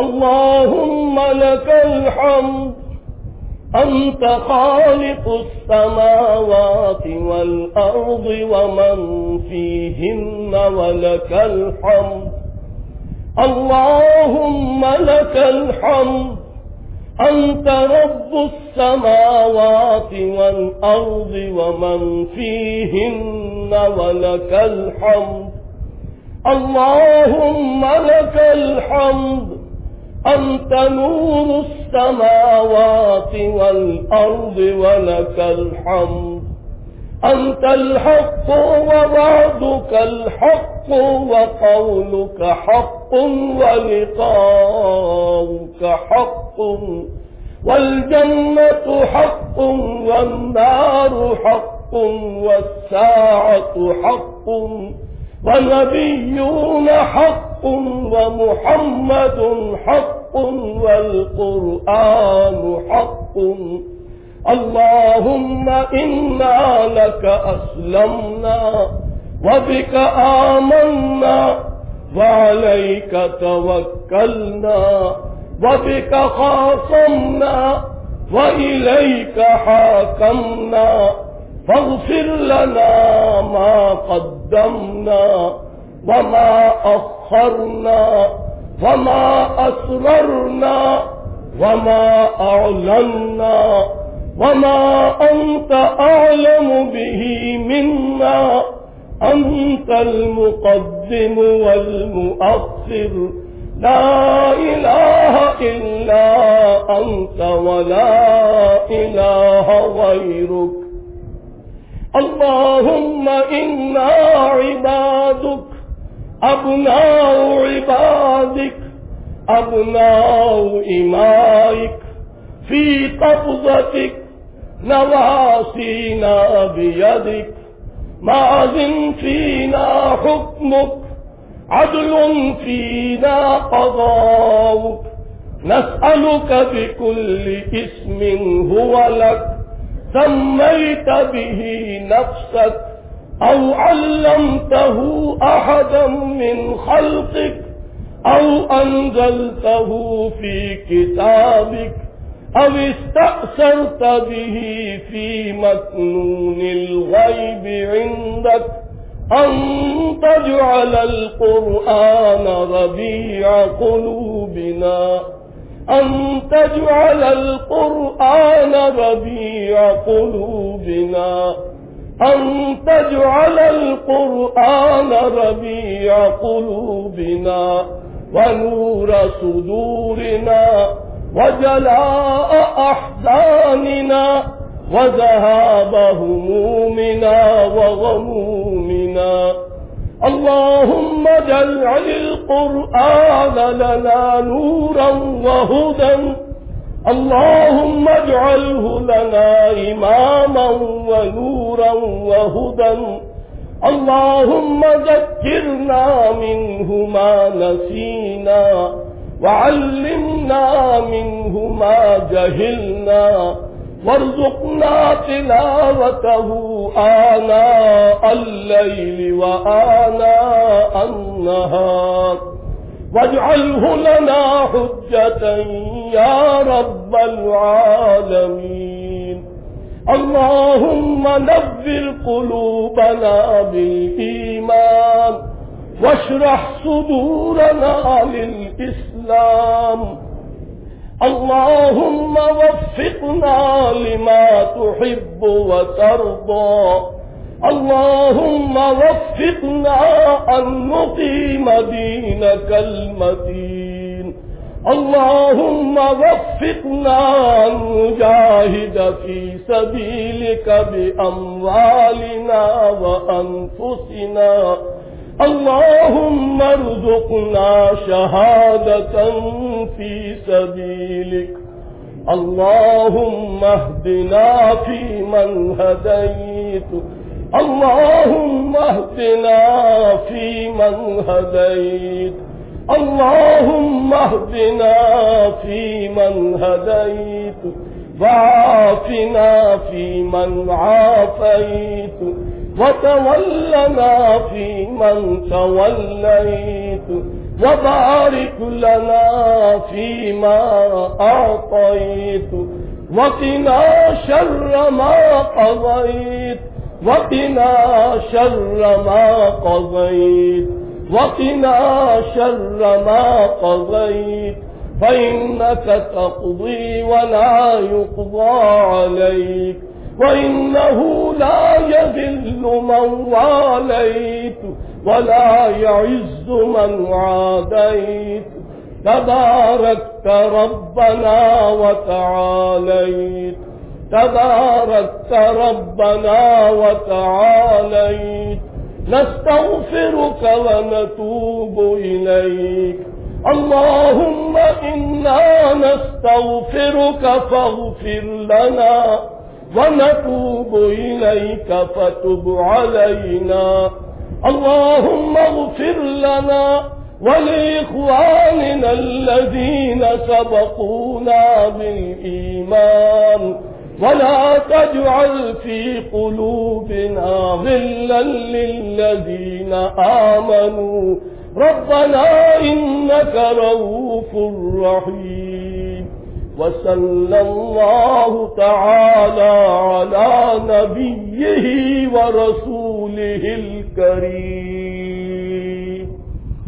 اللهم لك الحمد، أنت خالق السماوات والأرض ومن فيهن ولك الحمد. اللهم لك الحمد، أنت رب السماوات والأرض ومن فيهن ولك الحمد. اللهم لك الحمد أنت نور السماوات والأرض ولك الحمد أنت الحق ووعدك الحق وقولك حق ولقاؤك حق والجنة حق والنار حق والساعة حق ونبيون حق ومحمد حق والقرآن حق. اللهم إنا لك أسلمنا وبك آمنا وعليك توكلنا وبك خاصمنا وإليك حاكمنا فاغفر لنا ما قدمنا وما أخرنا وما أسررنا وما أعلنا وما أنت أعلم به منا أنت المقدم والمؤخر لا إله إلا أنت ولا إله غيرك اللهم إنا عبادك أبناء عبادك، أبناء إمائك، في قبضتك نواسينا بيدك. ماذ فينا حكمك، عدل فينا قضاؤك. نسألك بكل اسم هو لك، سميت به نفسك أو علمته أحدا من خلقك أو أنزلته في كتابك أو استأثرت به في مكنون الغيب عندك أن تجعل القرآن ربيع قلوبنا أن تجعل القرآن ربيع قلوبنا أن تجعل القرآن ربيع قلوبنا ونور صدورنا وجلاء أحزاننا وذهاب همومنا وغمومنا اللهم اجعل القرآن لنا نورا وهدى اللهم اجعله لنا إماما ونورا وهدى. اللهم ذكرنا منه ما نسينا وعلمنا منه ما جهلنا. وارزقنا تلاوته آناء الليل وآناء النهار. واجعله لنا حجة يا رب العالمين. اللهم نبر قلوبنا بالإيمان واشرح صدورنا للإسلام. اللهم وفقنا لما تحب وترضى. اللهم وفقنا أن نقيم دينك المدين اللهم وفقنا أن نجاهد في سبيلك بأموالنا وأنفسنا. اللهم ارزقنا شهادة في سبيلك. اللهم اهدنا في من هديت اللهم اهدنا في من هديت. اللهم اهدنا في من هديت. وعافنا في من عافيت. وتولنا في من توليت. وبارك لنا فيما أعطيت. وقنا شر ما قضيت. وقنا شر ما قضيت، وقنا شر ما قضيت، فإنك تقضي ولا يقضى عليك، وإنه لا يذل من واليت، ولا يعز من عاديت. تباركت ربنا وتعاليت. تباركت ربنا وتعاليت. نستغفرك ونتوب إليك. اللهم إنا نستغفرك فاغفر لنا ونتوب إليك فتب علينا. اللهم اغفر لنا ولإخواننا الذين سبقونا بالإيمان. ولا تجعل في قلوبنا غلا للذين آمنوا. ربنا إنك روف رحيم. وصلى الله تعالى على نبيه ورسوله الكريم.